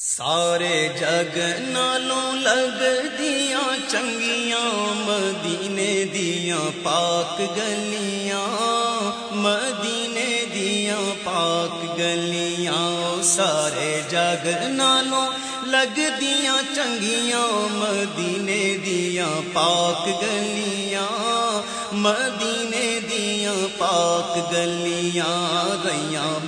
سارے جگ نالوں لگ دیا، چنگیاں مدینے دیا، پاک گلیاں، مدینے دیا، پاک گلیاں۔ سارے جگ نالوں لگ دیا، چنگیاں مدینے دیا، پاک گلیاں، مدینے دیا، پاک گلیاں۔ ریاں مہک جیویں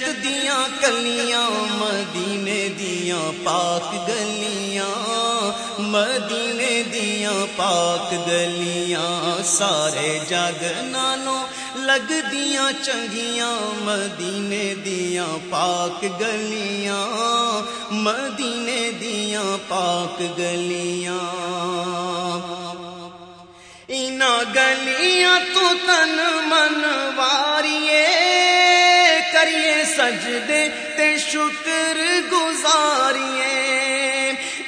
جنت دیا کلیاں، مدینے دیا پاک گلیاں، مدینے دیا پاک گلیاں، سارے جگ نالوں لگ دیا چنگیاں، مدینے دیا پاک گلیاں، مدینے دیا پاک گلیاں۔ اینا گلیاں تو تن منواری سجدے تے شکر گزاریے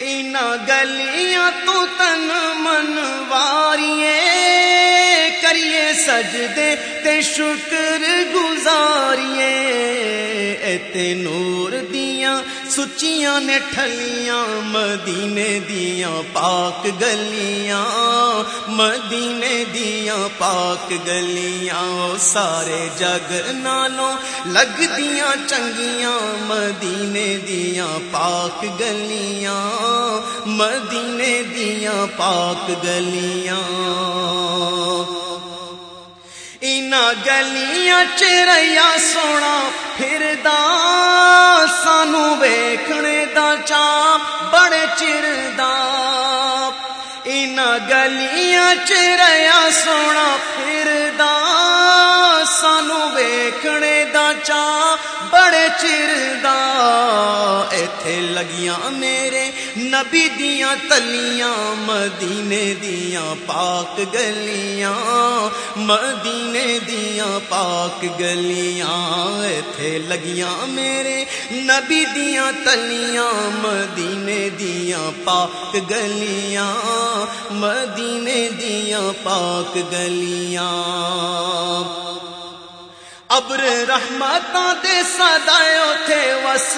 اینا گلیاں تو تن من واریے سجدے تے شکر گزاریے ایتے نور دیاں، سچیاں نے ٹھلیاں، مدینے دیاں پاک گلیاں۔ مدینے دیاں پاک گلیاں سارے جگ نالوں لگ دیاں چنگیاں۔ مدینے دیاں پاک گلیاں، مدینے دیاں پاک گلیاں۔ گلیاں چریا سونا پھر سانو ویکھنے دا چا بڑے چر اینا گلیاں چریا سونا پھر سانو ویکھنے دا چا بڑے چر ایتھے لگیاں میرے نبی دیاں تلیاں مدینے دیاں پاک گلیاں مدینے دیاں پاک گلیاں، ایتھے لگیاں میرے نبی دیاں تلیاں، مدینے دیاں پاک گلیاں، مدینے دیاں پاک گلیاں۔ ابر رحمتاں دے سدایو تھے وس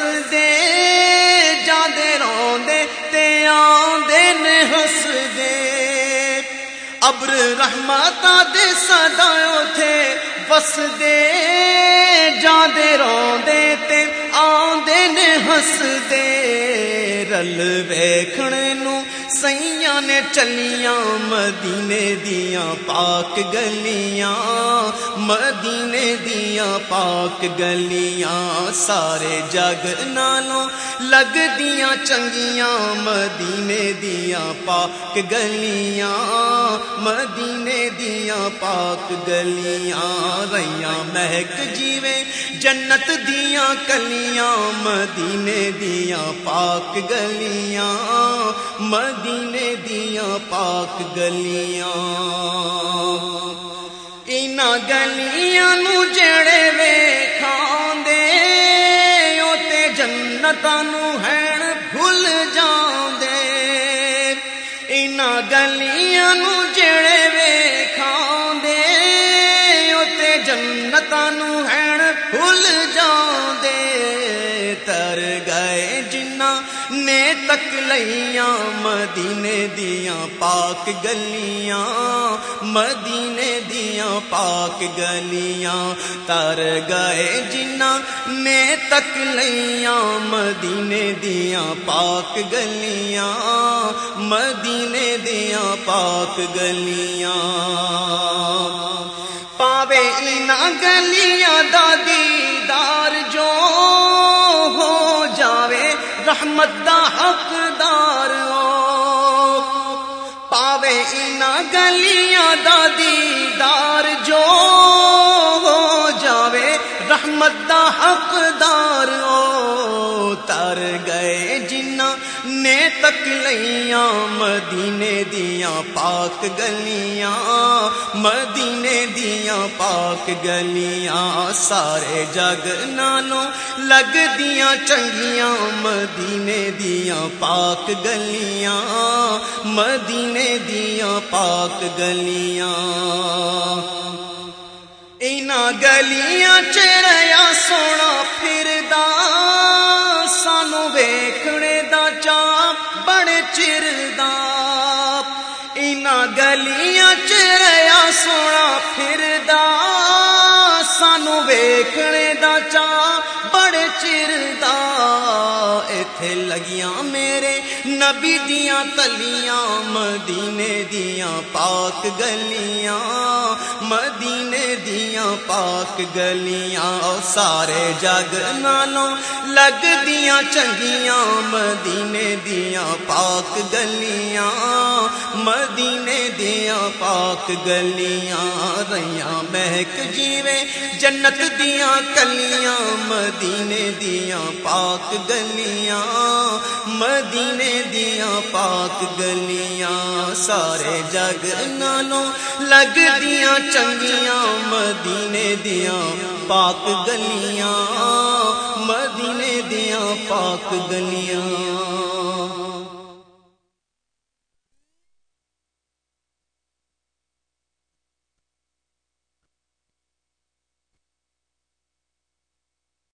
ابر رحمتاں دے سدایو تھے وس دے جاندے روندے تے آندے نے ہس دے رل ویکھنے نو سیاں نے چلیاں، مدینے دیاں پاک گلیاں، مدینے دیاں پاک گلیاں۔ سارے جگ نالوں لگ دیاں چنگیاں، مدینے دیاں پاک گلیاں۔ مدینے دیاں پاک گلیاں، ریاں مہک جیویں، جنت دیاں کلیاں، مدینے دیاں پاک گلیاں، مدینے دیاں پاک گلیاں۔ اینا گلیاں نو جڑے ویکھان دے او تے جنتاں نو ہن بھول جاندے گلیاں نو جڑے ویکھان دے او تے جنتاں نو ہن بھول جاندے تر گئے جنہ نے تک لیاں مدینے دیاں پاک گلیاں مدینے دیاں پاک گلیاں تر گئے جنہ نے تک لیاں مدینے دیاں پاک گلیاں، مدینے دیاں پاک گلیاں۔ پاوے اینا گلیاں دادی دار جو ہو جاوے، رحمت دا حقدار او پاوے اینا گلیاں دادی دار نے تک لیاں مدینے دیاں پاک گلیاں، مدینے دیاں پاک گلیاں، سارے جگ نالوں لگ دیاں چنگیاں، مدینے دیاں پاک گلیاں، مدینے دیاں پاک گلیاں۔ اینا گلیاں چریا سونا، پھر چردا ان گلیاں چریا سونا پھردا۔ سانو ویکھنے دا چا بڑے چردا ایتھے لگیاں میرے نبی دیاں تلیاں، مدینے دیاں پاک گلیاں۔ مدینے دیاں پاک گلیاں سارے جگ نالوں لگ دیاں چنگیاں، مدینے دیاں پاک گلیاں، مدینے دیاں پاک گلیاں، ریاں مہک جیوے جنت دیاں کلیاں، مدینے دیاں پاک گلیاں، مدینے دیاں پاک گلیاں۔ سارے جگ نالوں لگ دیاں چنگیاں مدینے دیاں پاک گلیاں مدینے دیاں پاک گلیاں۔